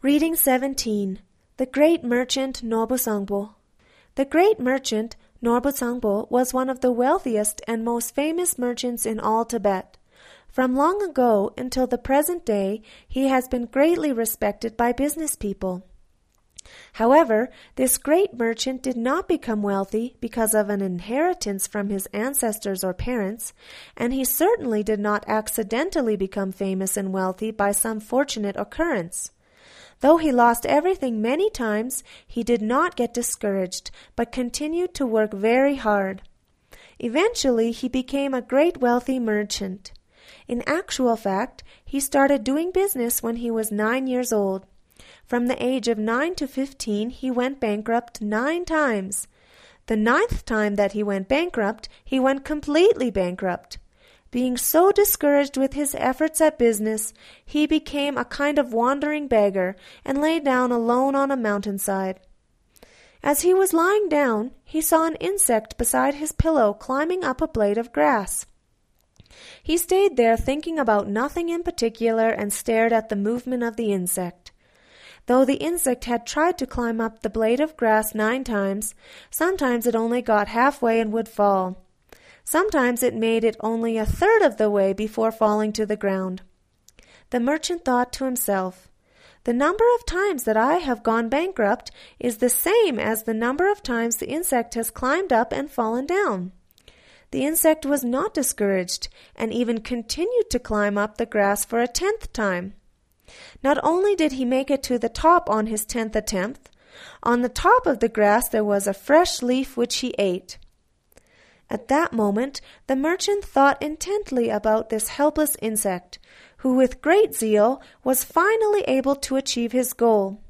Reading 17 The Great Merchant Norbusangbo. The great merchant Norbusangbo was one of the wealthiest and most famous merchants in all Tibet. From long ago until the present day, he has been greatly respected by business people. However, this great merchant did not become wealthy because of an inheritance from his ancestors or parents, and he certainly did not accidentally become famous and wealthy by some fortunate occurrence. Though he lost everything many times, he did not get discouraged, but continued to work very hard. Eventually, he became a great wealthy merchant. In actual fact, he started doing business when he was nine years old. From the age of nine to fifteen, he went bankrupt nine times. The ninth time that he went bankrupt, he went completely bankrupt. Being so discouraged with his efforts at business, he became a kind of wandering beggar and lay down alone on a mountainside. As he was lying down, he saw an insect beside his pillow climbing up a blade of grass. He stayed there thinking about nothing in particular and stared at the movement of the insect. Though the insect had tried to climb up the blade of grass nine times, sometimes it only got halfway and would fall. Sometimes it made it only a third of the way before falling to the ground. The merchant thought to himself, The number of times that I have gone bankrupt is the same as the number of times the insect has climbed up and fallen down. The insect was not discouraged, and even continued to climb up the grass for a tenth time. Not only did he make it to the top on his tenth attempt, on the top of the grass there was a fresh leaf which he ate. At that moment the merchant thought intently about this helpless insect, who with great zeal was finally able to achieve his goal.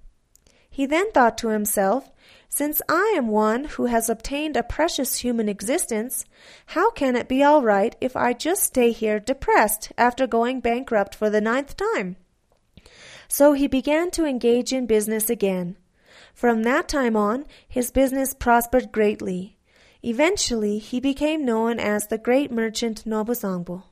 He then thought to himself, Since I am one who has obtained a precious human existence, how can it be all right if I just stay here depressed after going bankrupt for the ninth time? So he began to engage in business again. From that time on, his business prospered greatly. Eventually, he became known as the great merchant Norbusangbo.